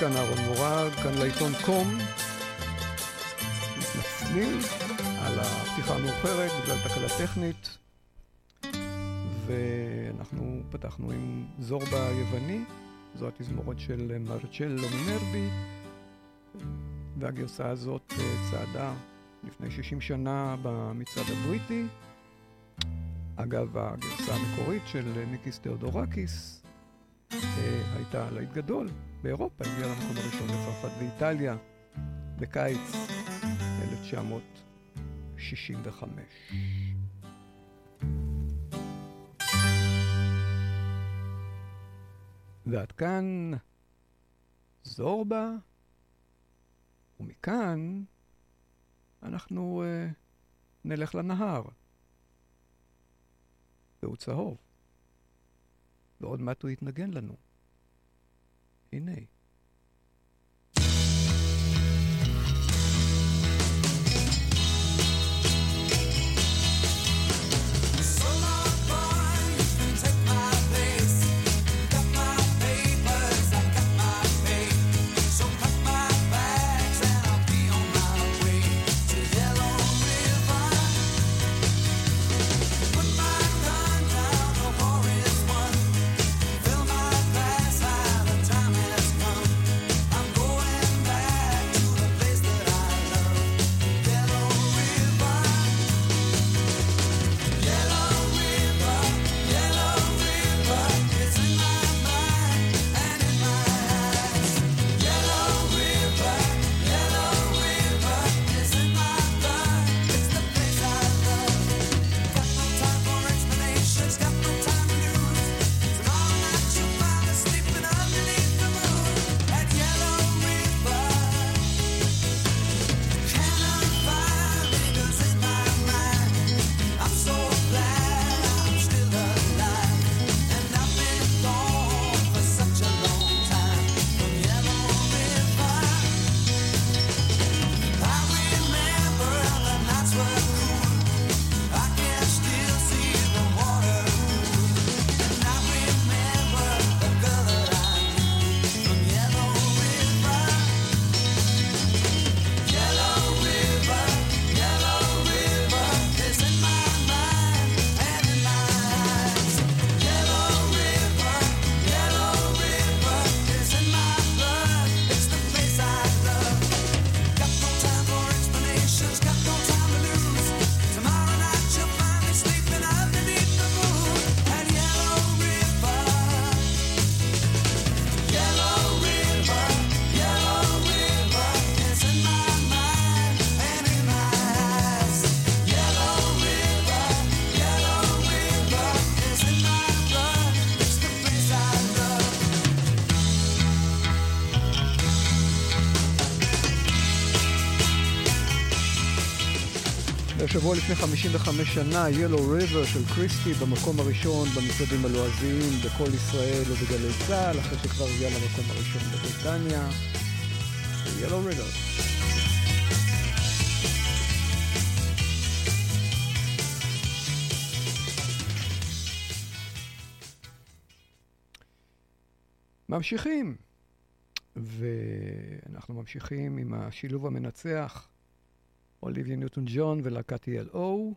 כאן אהרון מורג, כאן לעיתון קום. מתנצלים על הפתיחה המאוחרת בגלל תקלה טכנית. ואנחנו פתחנו עם זורבה היווני, זו התזמורת של מרצ'לו מינרבי, והגרסה הזאת אה, צעדה לפני 60 שנה במצעד הבריטי. אגב, הגרסה המקורית של מיקיס תיאודורקיס אה, הייתה להיט גדול באירופה, הגיעה למקום הראשון לצרפת ואיטליה בקיץ 1965. ועד כאן זורבה, ומכאן אנחנו uh, נלך לנהר. והוא צהוב. ועוד מעט הוא יתנגן לנו. הנה. Fill והשבוע לפני 55 שנה, Yellow River של קריסטי במקום הראשון במצעדים הלועזיים בכל ישראל ובגלי צה"ל, אחרי שכבר הגיע למקום הראשון בבריטניה. Yellow River. ממשיכים, ואנחנו ממשיכים עם השילוב המנצח, אוליביה ניוטון ג'ון ולהקת ELO,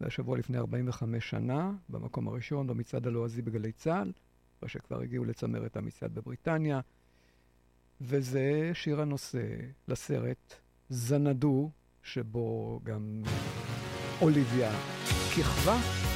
והשבוע לפני 45 שנה, במקום הראשון במצעד הלועזי בגלי צה"ל, אחרי שכבר הגיעו לצמרת המצעד בבריטניה, וזה שיר הנושא לסרט זנדו, שבו גם אוליביה כיכבה.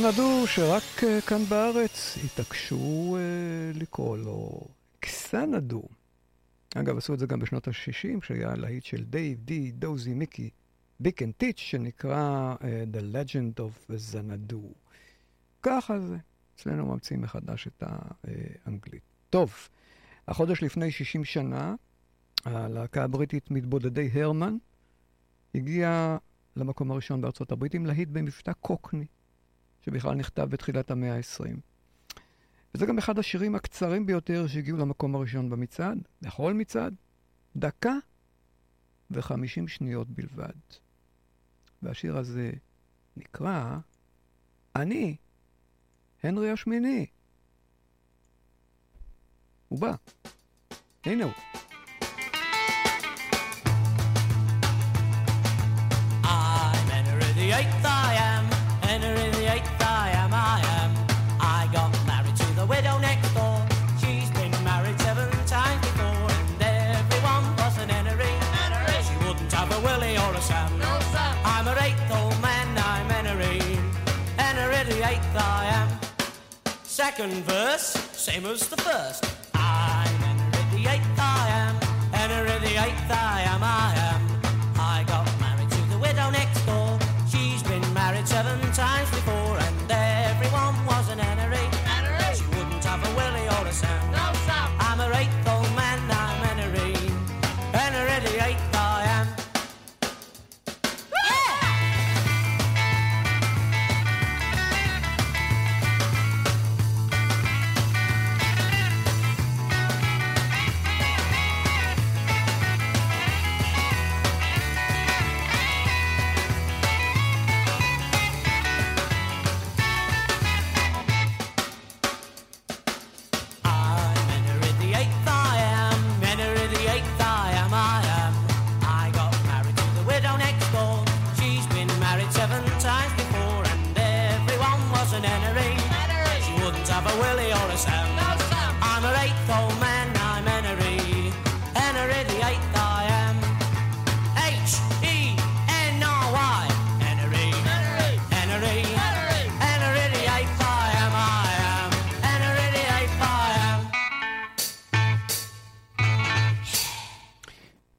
Xanadu שרק אה, כאן בארץ התעקשו אה, לקרוא לו קסנדו. אגב, עשו את זה גם בשנות ה-60, שהיה להיט של דייב, די, דוזי, מיקי, ביק אנד טיץ', שנקרא אה, The Legend of Xanadu. ככה זה. אצלנו ממציאים מחדש את האנגלית. טוב, החודש לפני 60 שנה, הלהקה הבריטית מתבודדי הרמן הגיעה למקום הראשון בארצות הברית עם להיט במבטא קוקני. שבכלל נכתב בתחילת המאה ה-20. וזה גם אחד השירים הקצרים ביותר שהגיעו למקום הראשון במצעד, בכל מצעד, דקה וחמישים שניות בלבד. והשיר הזה נקרא אני, הנרי השמיני. הוא בא. הנה הוא. eighth I am. Second verse, same as the first. I'm Henry the eighth I am. Henry the eighth I am, I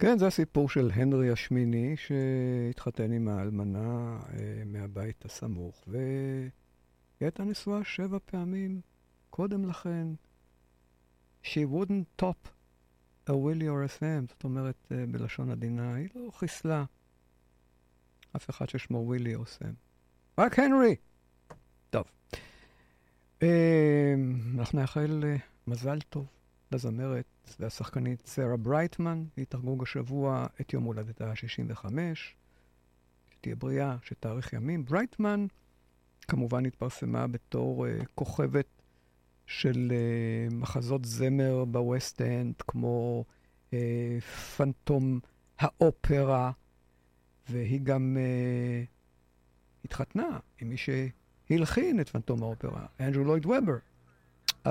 כן, זה הסיפור של הנרי השמיני, שהתחתן עם האלמנה אה, מהבית הסמוך, והיא הייתה נשואה שבע פעמים קודם לכן. She wouldn't top a Willie or a Sam, זאת אומרת, אה, בלשון עדינה, היא לא חיסלה אף אחד ששמו ווילי או סם. רק הנרי! טוב. אה, אנחנו נאחל אה, מזל טוב לזמרת והשחקנית סרה ברייטמן, היא תחגוג השבוע את יום הולדתה ה-65. שתהיה בריאה, שתאריך ימים. ברייטמן כמובן התפרסמה בתור אה, כוכבת של אה, מחזות זמר בווסט אנד, כמו אה, פנטום האופרה, והיא גם אה, התחתנה עם מי שהלחין את פנטום האופרה, אנדרו לויד ובר.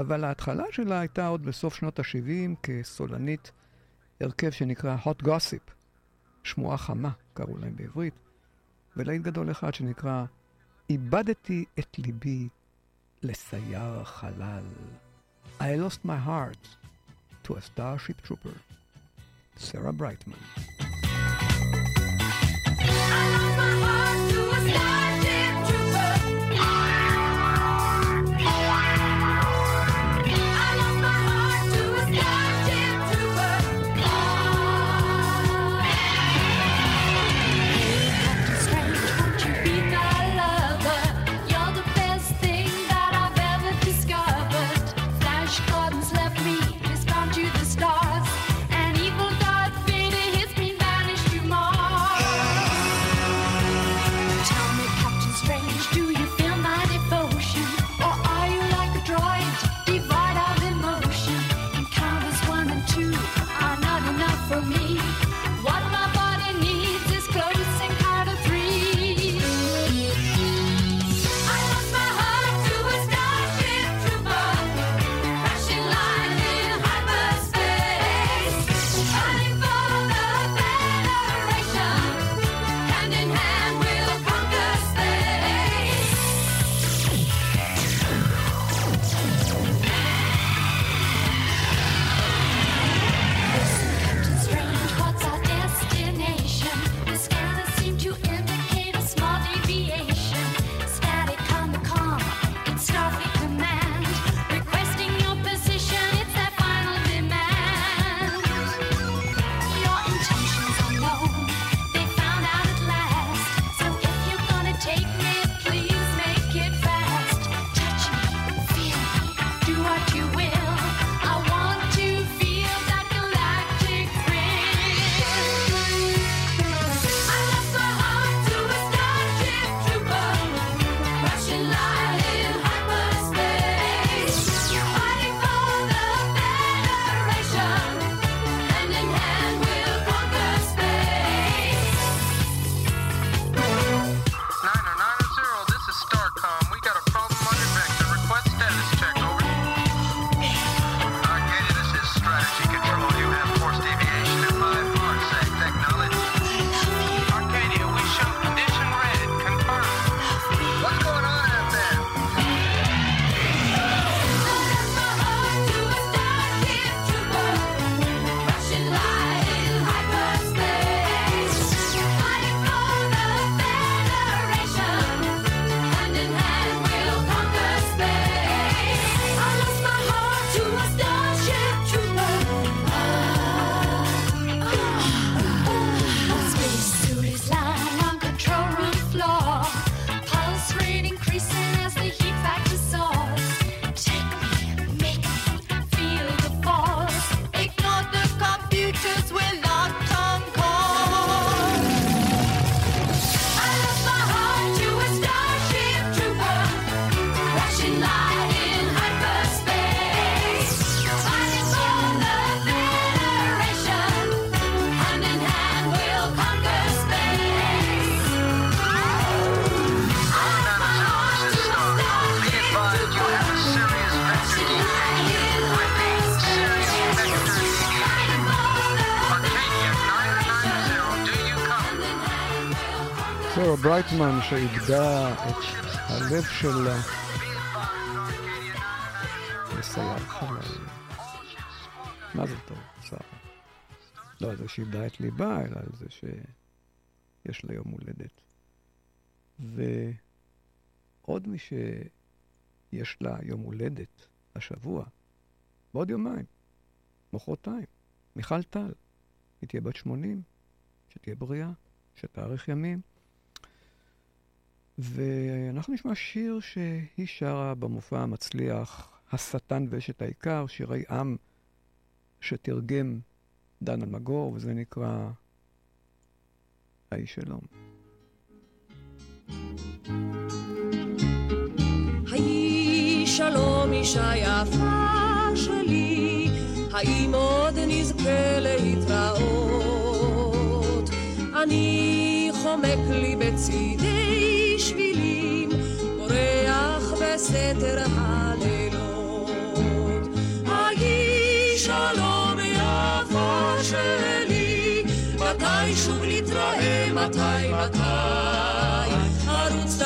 אבל ההתחלה שלה הייתה עוד בסוף שנות ה-70 כסולנית הרכב שנקרא Hot Gossip, שמועה חמה, קראו להם בעברית, ולהיט גדול אחד שנקרא איבדתי את ליבי לסייר החלל. I lost my heart to a starship trooper, סרה ברייטמן. ברייטמן שאיבדה את הלב שלה. מה זה טוב, שרה? לא על זה שאיבדה את ליבה, אלא על זה שיש לה יום הולדת. ועוד מי שיש לה יום הולדת השבוע, בעוד יומיים, מחרתיים, מיכל טל. היא תהיה בת 80, שתהיה בריאה, שתאריך ימים. ואנחנו נשמע שיר שהיא שרה במופע המצליח, השטן ואשת העיקר, שירי עם שתרגם דן אלמגור, וזה נקרא האיש שלום. שלום אישה יפה שלי, האם עוד נזכה להתראות? אני חומק לי בצידי בסתר הלילות. היי שלום יפה שלי, מתי שוב נתראה, מתי, מתי? ארוץ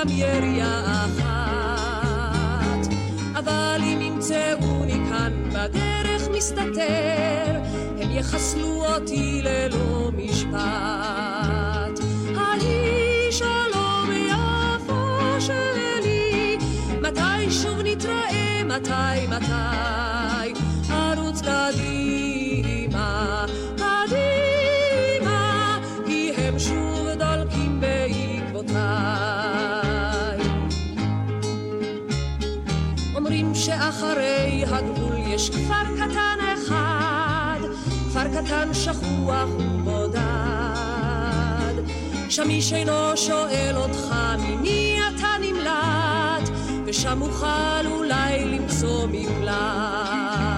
גם ירייה אחת. אבל אם ימצאוני כאן בדרך מסתתר, הם יחסלו אותי ללא משפט. ההיא שלום יפה שלי, מתי שוב נתראה, מתי, מתי, קטן שכוח ובודד. שם איש אינו שואל אותך ממי אתה נמלט, ושם אוכל אולי למצוא מקלט.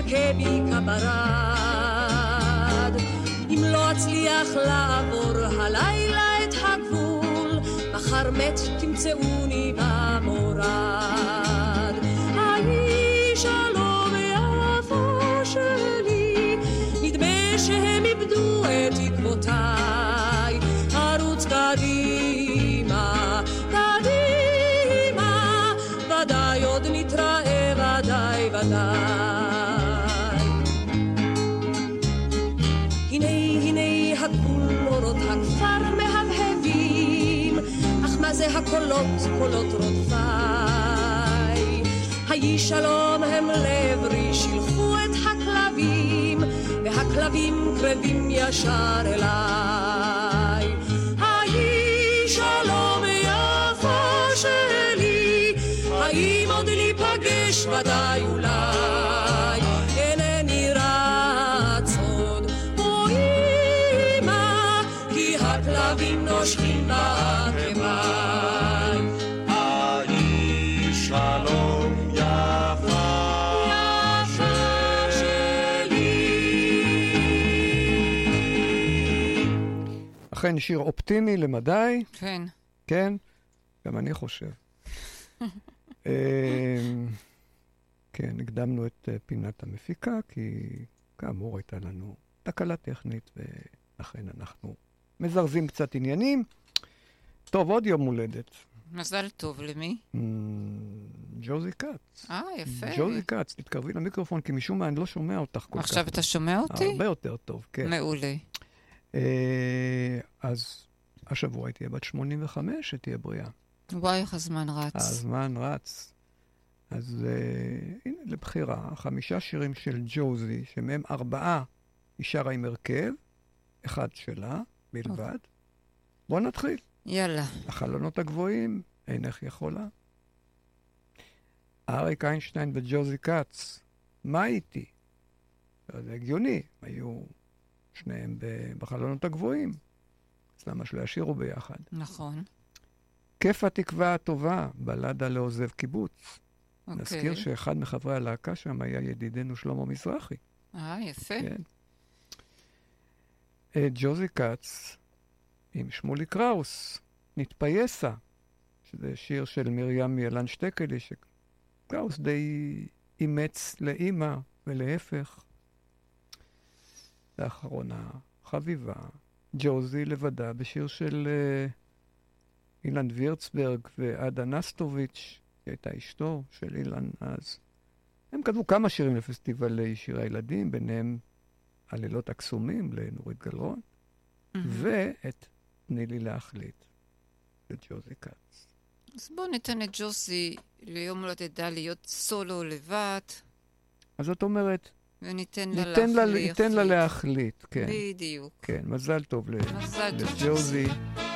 מכה בי כברד. אם לא אצליח לעבור הלילה את הגבול, מחר מת תמצאוני במורד. היי שלום קולות רודפיי? היי שלום הם לעברי, שילחו את הכלבים, והכלבים קרבים ישר אליי. היי שלום יפה שלי, האם עוד ניפגש ודאי אולי? אכן שיר אופטימי למדי, כן. כן? גם אני חושב. אמ, כן, הקדמנו את אה, פינת המפיקה, כי כאמור הייתה לנו תקלה טכנית, ולכן אנחנו מזרזים קצת עניינים. טוב, עוד יום הולדת. מזל טוב למי? אמ, ג'וזי כץ. אה, יפה. ג'וזי כץ, תתקרבי למיקרופון, כי משום מה אני לא שומע אותך כל כך. עכשיו אתה שומע אותי? הרבה יותר טוב, כן. מעולה. אה, אז השבוע היא תהיה בת 85, שתהיה בריאה. וואי, איך הזמן רץ. הזמן רץ. אז אה, הנה, לבחירה, חמישה שירים של ג'וזי, שמהם ארבעה היא שרה עם הרכב, אחד שלה בלבד. בואו נתחיל. יאללה. החלונות הגבוהים, אינך יכולה. אריק איינשטיין וג'וזי כץ, מה איתי? זה הגיוני, היו שניהם בחלונות הגבוהים, אז למה שלא ישירו ביחד? נכון. כיף התקווה הטובה, בלדה לעוזב קיבוץ. אוקיי. נזכיר שאחד מחברי הלהקה שם היה ידידנו שלמה מזרחי. אה, יפה. כן. אה, ג'וזי כץ עם שמולי קראוס, נתפייסה, שזה שיר של מרים ילן שטקלי, שקראוס די אימץ לאימא ולהפך. לאחרונה, חביבה, ג'וזי לבדה בשיר של אה, אילן וירצברג ועדה נסטוביץ', היא הייתה אשתו של אילן אז. הם כתבו כמה שירים לפסטיבלי שירי הילדים, ביניהם הלילות הקסומים לנורית גלרון, ואת תני לי להחליט לג'וזי כץ. אז בואו ניתן את ג'וסי ליום הולדת דע להיות סולו לבד, אז את אומרת, וניתן לה ניתן לה, להחליט. ניתן לה להחליט, כן. בדיוק. כן, מזל טוב ל- מזל טוב,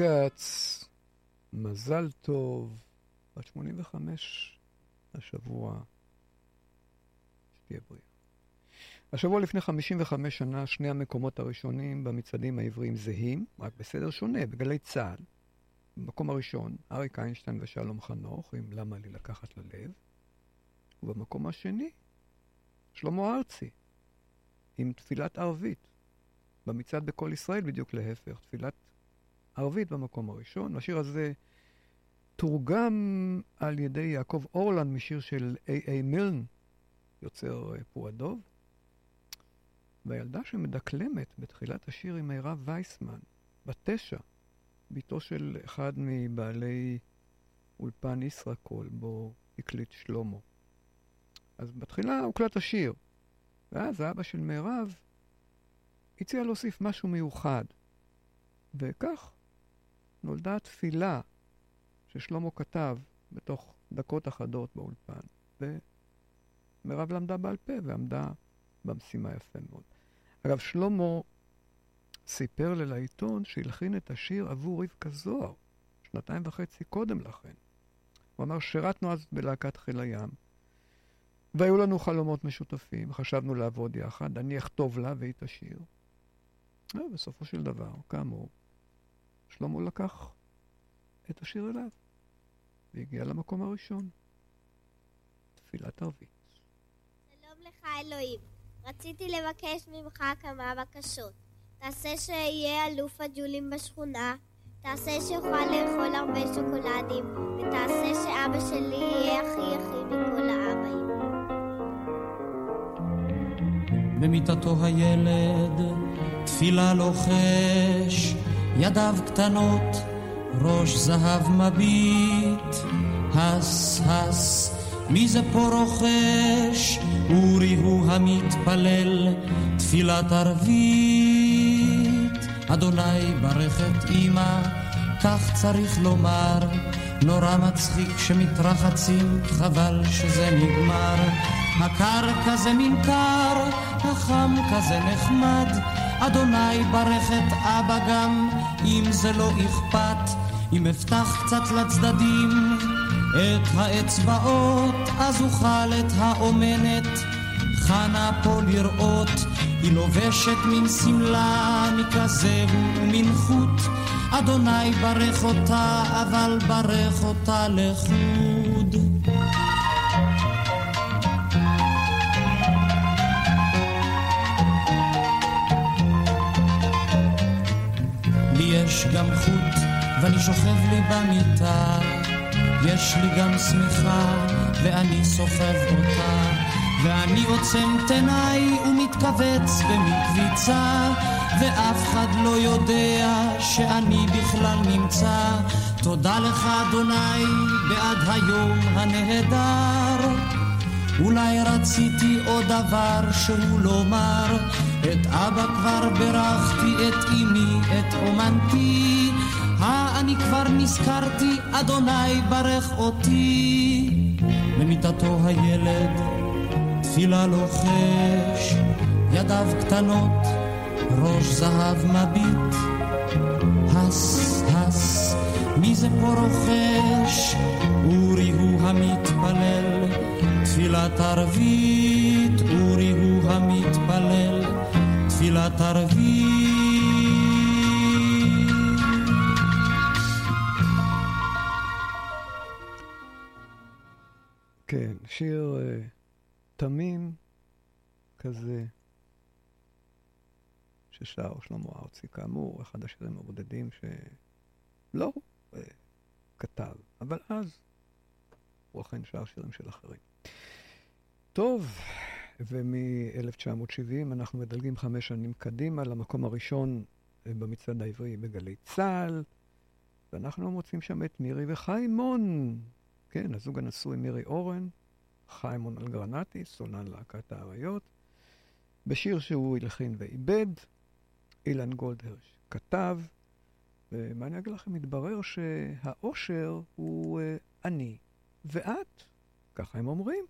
כץ, מזל טוב, בת 85 השבוע, שתהיה בריאה. השבוע לפני 55 שנה, שני המקומות הראשונים במצעדים העבריים זהים, רק בסדר שונה, בגלי צה"ל. במקום הראשון, אריק איינשטיין ושלום חנוך, עם למה לי לקחת ללב. ובמקום השני, שלמה ארצי, עם תפילת ערבית. במצעד בקול ישראל בדיוק להפך, תפילת ערבית במקום הראשון. השיר הזה תורגם על ידי יעקב אורלנד משיר של איי-איי מילן, יוצר אה, פועדוב. והילדה שמדקלמת בתחילת השיר היא מירב וייסמן, בת תשע, בתו של אחד מבעלי אולפן ישראקול, בו הקליט שלמה. אז בתחילה הוקלט השיר, ואז האבא של מירב הציע להוסיף משהו מיוחד. וכך נולדה התפילה ששלמה כתב בתוך דקות אחדות באולפן, ומירב למדה בעל פה ועמדה במשימה יפה מאוד. אגב, שלמה סיפר לי לעיתון שהלחין את השיר עבור רבקה זוהר, שנתיים וחצי קודם לכן. הוא אמר, שירתנו אז בלהקת חיל הים, והיו לנו חלומות משותפים, חשבנו לעבוד יחד, אני אכתוב לה והיא תשיר. בסופו של דבר, כאמור, שלמה לקח את השיר אליו, והגיע למקום הראשון. תפילת ערבית. שלום לך אלוהים, רציתי לבקש ממך כמה בקשות. תעשה שאהיה אלוף הג'ולים בשכונה, תעשה שאוכל לאכול הרבה שוקולדים, ותעשה שאבא שלי יהיה הכי הכי מכל האבאים. במיטתו הילד, תפילה לוחש, ידיו קטנות, ראש זהב מביט, הס הס, מי זה פה רוחש? אורי הוא המתפלל, תפילת ערבית. אדוני ברך את אמא, כך צריך לומר, נורא מצחיק שמתרחצים, חבל שזה נגמר. הקר כזה מין קר, החם כזה נחמד, אדוני ברך את אבא גם, אם זה לא אכפת, אם אפתח קצת לצדדים את האצבעות, אז אוכל את האומנת. חנה פה לראות, היא לובשת מין שמלה מכזה ומין חוט. אדוני ברך אותה, אבל ברך אותה לחוד. יש גם חוט, ואני שוכב לי במיטה. יש לי גם שמיכה, ואני סוחב אותה. ואני עוצם את עיניי ומתכווץ במקביצה, ואף אחד לא יודע שאני בכלל נמצא. תודה לך, אדוני, בעד היום הנהדר. אולי רציתי עוד דבר שהוא לומר, את אבא כבר ברכתי, את אמי, את אומנתי. אני כבר נזכרתי, אדוני ברך אותי. במיטתו הילד, תפילה לוחש, ידיו קטנות, ראש זהב מביט. הס, הס, מי זה פה רוחש? אורי הוא המתפלל, תפילת ערבית, אורי הוא המתפלל, תפילת ערבית. כן, שיר uh, תמים כזה ששר שלמה ארצי, כאמור, אחד השירים הבודדים שלא uh, כתב, אבל אז הוא אכן שר שירים של אחרים. טוב, ומ-1970 אנחנו מדלגים חמש שנים קדימה למקום הראשון uh, במצעד העברי בגלי צה"ל, ואנחנו מוצאים שם את מירי וחיימון. כן, הזוג הנשוי מירי אורן, חיימון אלגרנטי, סולן להקת האריות, בשיר שהוא הלחין ועיבד, אילן גולדהרש כתב, ומה אני אגיד לכם, מתברר שהאושר הוא uh, אני ואת, ככה הם אומרים.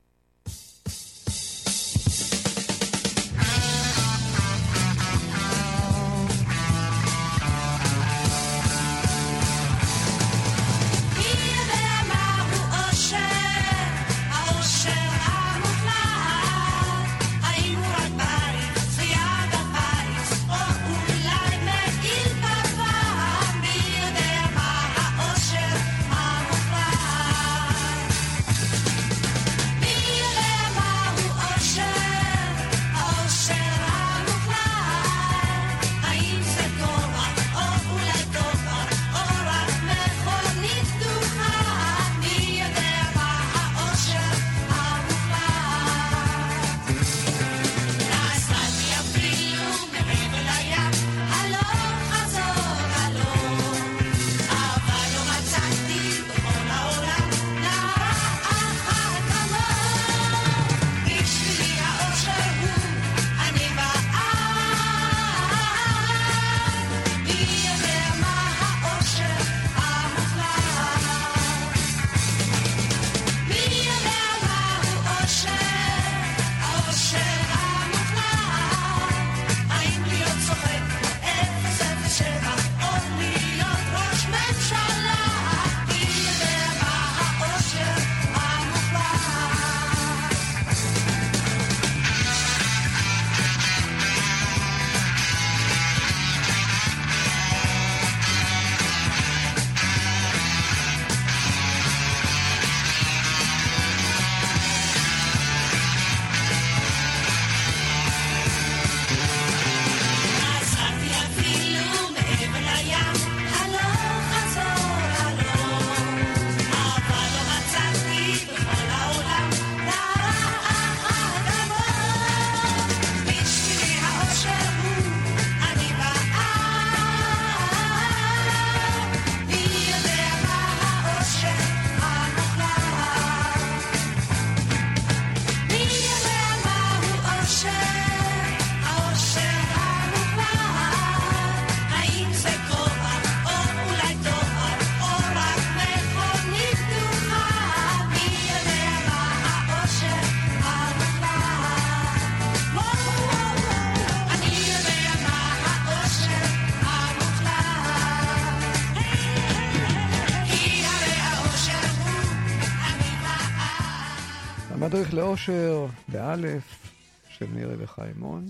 מדריך לאושר, באלף, של מירי וחיימון.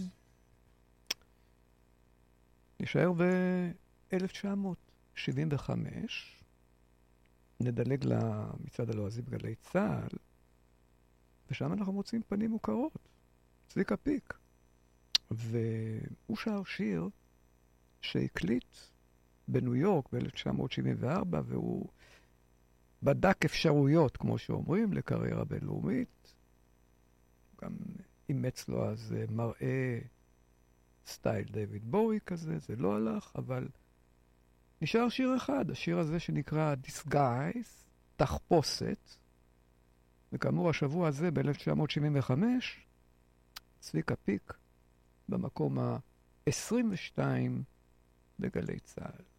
נשאר ב-1975, נדלג למצעד הלועזי בגלי צה"ל, ושם אנחנו מוצאים פנים מוכרות, צביקה פיק. והוא שר שיר שהקליט בניו יורק ב-1974, והוא בדק אפשרויות, כמו שאומרים, לקריירה בינלאומית. גם אימץ לו אז אה, מראה סטייל דיוויד בואי כזה, זה לא הלך, אבל נשאר שיר אחד, השיר הזה שנקרא Disguise, תחפושת, וכאמור השבוע הזה ב-1975, צביקה פיק במקום ה-22 בגלי צה"ל.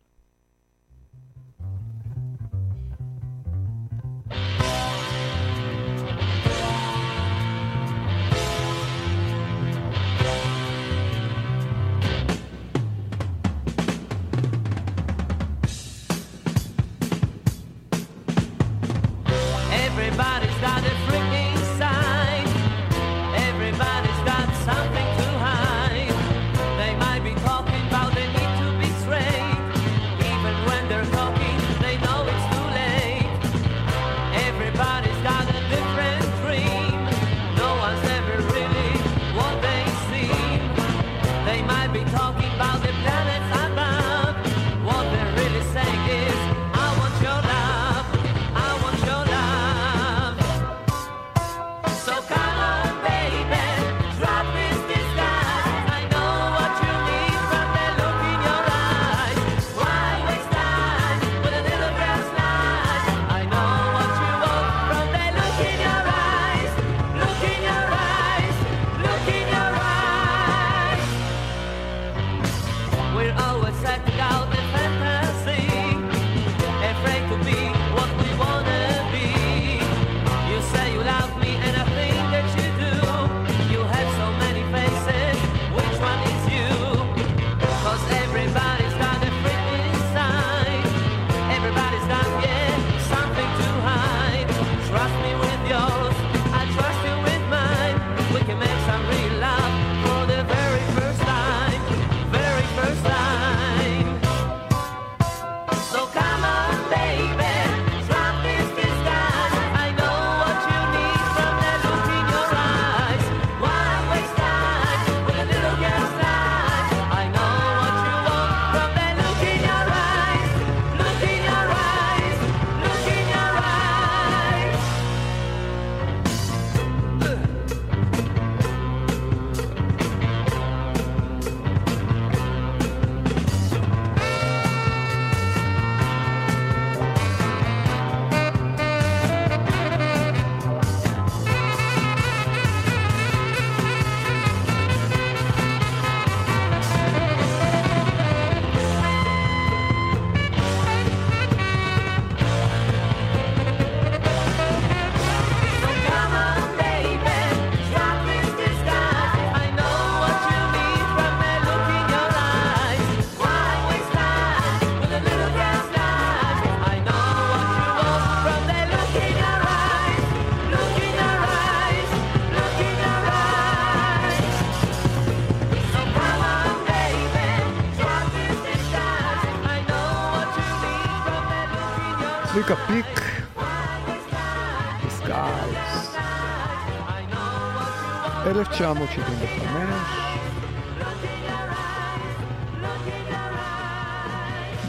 1975.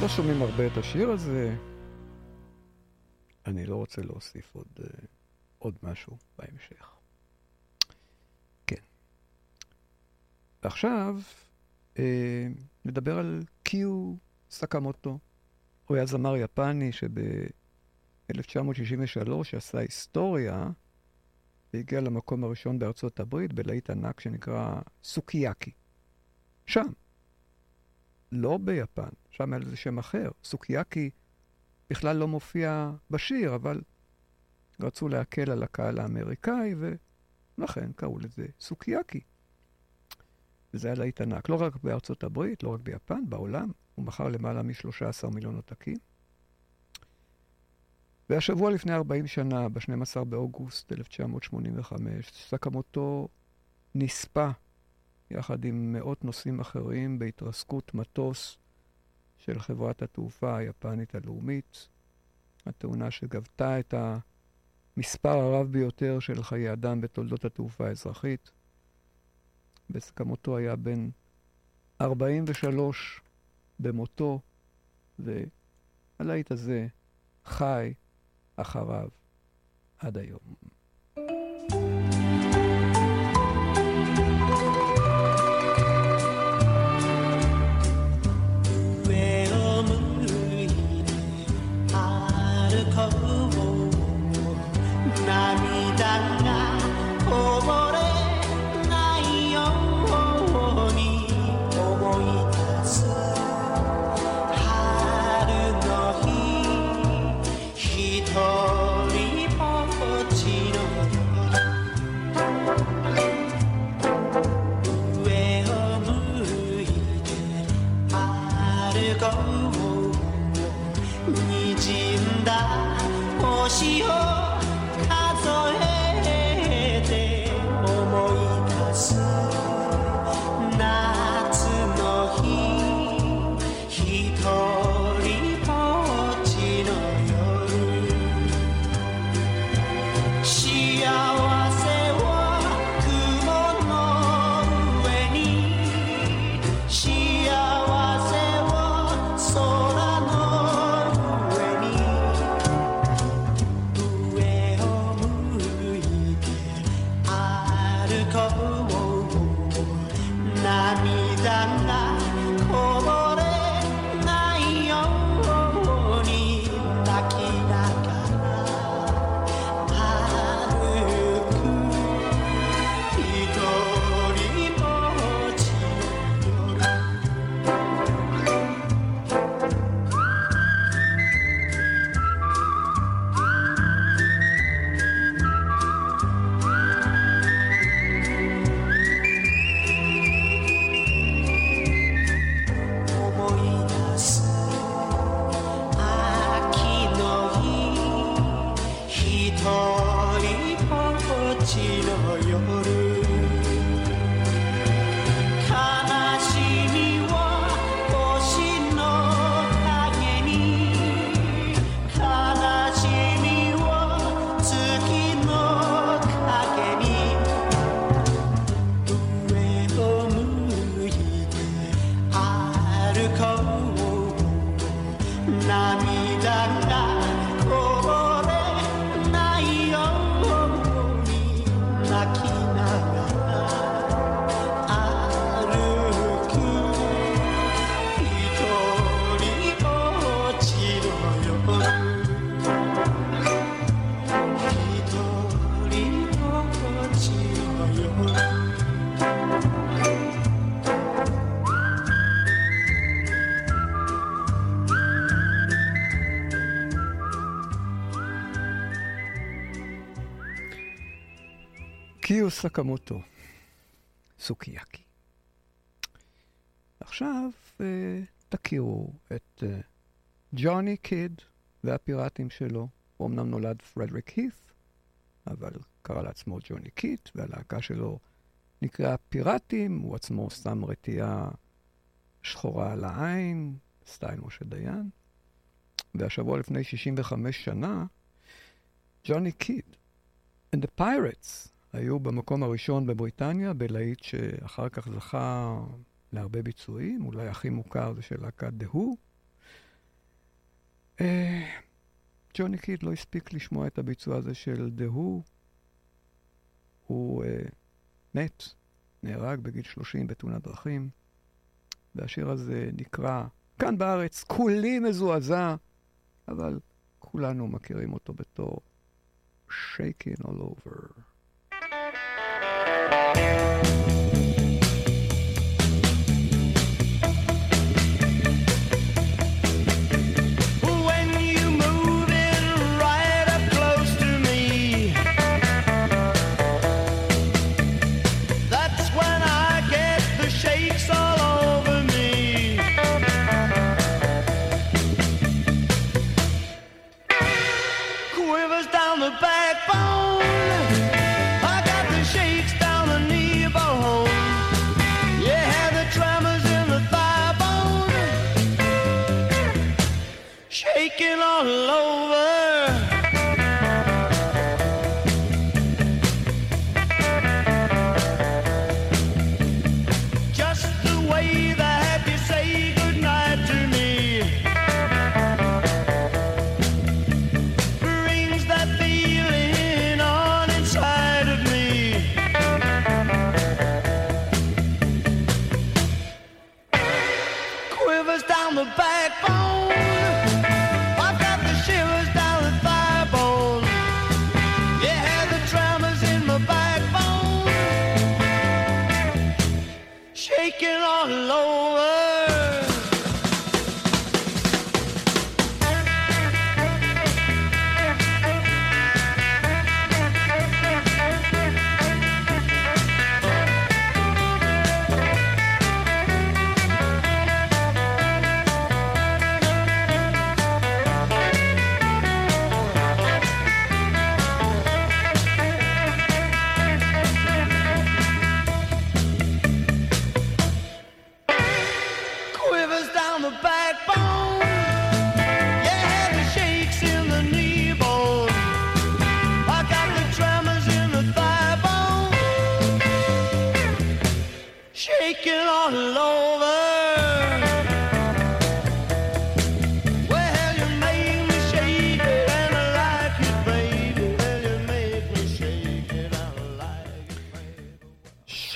לא שומעים הרבה את השיר הזה. אני לא רוצה להוסיף עוד, אה, עוד משהו בהמשך. כן. ועכשיו אה, נדבר על קיו סקמוטו. הוא היה זמר יפני שב-1963 עשה היסטוריה. והגיע למקום הראשון בארצות הברית בלהיט ענק שנקרא סוקיאקי. שם. לא ביפן, שם היה לזה שם אחר. סוקיאקי בכלל לא מופיע בשיר, אבל רצו להקל על הקהל האמריקאי, ולכן קראו לזה סוקיאקי. וזה היה להיט ענק, לא רק בארצות הברית, לא רק ביפן, בעולם. הוא מכר למעלה מ-13 מיליון עותקים. והשבוע לפני 40 שנה, ב-12 באוגוסט 1985, סקמוטו נספה יחד עם מאות נוסעים אחרים בהתרסקות מטוס של חברת התעופה היפנית הלאומית, התאונה שגבתה את המספר הרב ביותר של חיי אדם בתולדות התעופה האזרחית. בסקמוטו היה בן 43 במותו, והלהיט הזה חי אחריו עד היום. קיו סקמוטו, סוקיאקי. עכשיו אה, תכירו את אה, ג'וני קיד והפיראטים שלו. הוא אמנם נולד פרדריק הית', אבל קרא לעצמו ג'וני קיד, והלהקה שלו נקראה פיראטים, הוא עצמו שם רטייה שחורה על העין, style משה דיין. והשבוע לפני 65 שנה, ג'וני קיד and the Pirates היו במקום הראשון בבריטניה, בלהיט שאחר כך זכה להרבה ביצועים, אולי הכי מוכר זה של להקת דהו. אה, ג'וני קיד לא הספיק לשמוע את הביצוע הזה של דהו. הוא uh, מת, נהרג בגיל 30 בתאונת דרכים, והשיר הזה נקרא, כאן בארץ, כולי מזועזע, אבל כולנו מכירים אותו בתור Shaking All Over. Música shaking all over.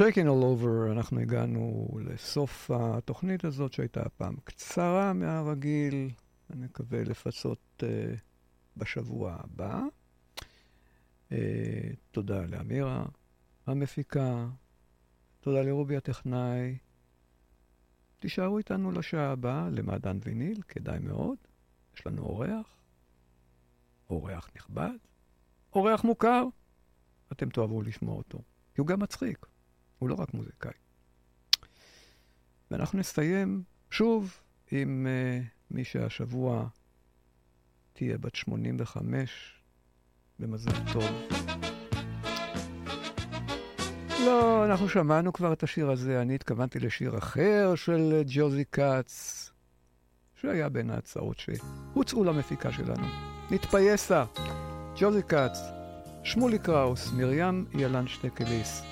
Shaking All Over, אנחנו הגענו לסוף התוכנית הזאת, שהייתה הפעם קצרה מהרגיל. אני מקווה לפצות uh, בשבוע הבא. Uh, תודה לאמירה המפיקה, תודה לרובי הטכנאי. תישארו איתנו לשעה הבאה למעדן ויניל, כדאי מאוד. יש לנו אורח, אורח נכבד, אורח מוכר. אתם תאהבו לשמוע אותו, כי הוא גם מצחיק, הוא לא רק מוזיקאי. ואנחנו נסיים שוב עם uh, מי שהשבוע תהיה בת 85, במזל טוב. לא, אנחנו שמענו כבר את השיר הזה, אני התכוונתי לשיר אחר של ג'וזי כץ, שהיה בין ההצעות שהוצאו למפיקה שלנו. נתפייסה, ג'וזי כץ, שמולי קראוס, מרים ילן שטקליס.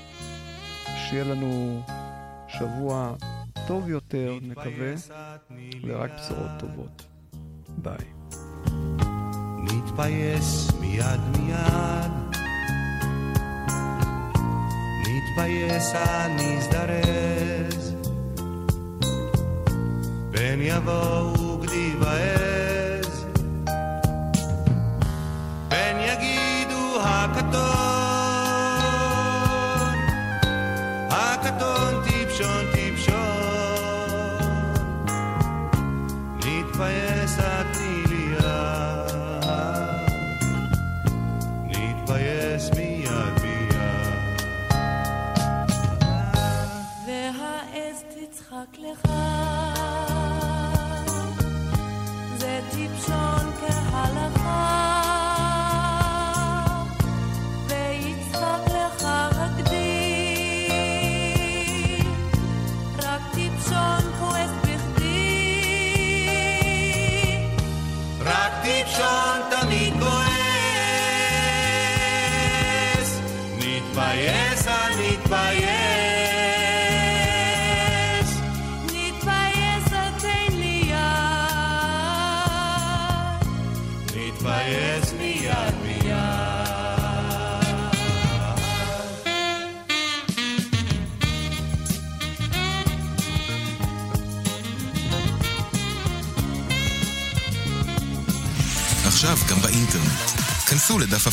שיהיה לנו שבוע טוב יותר, נקווה, ורק בשורות טובות. ביי. נתפייס מיד מיד, נתפייס נזדרז, פן יבואו גדי ועז,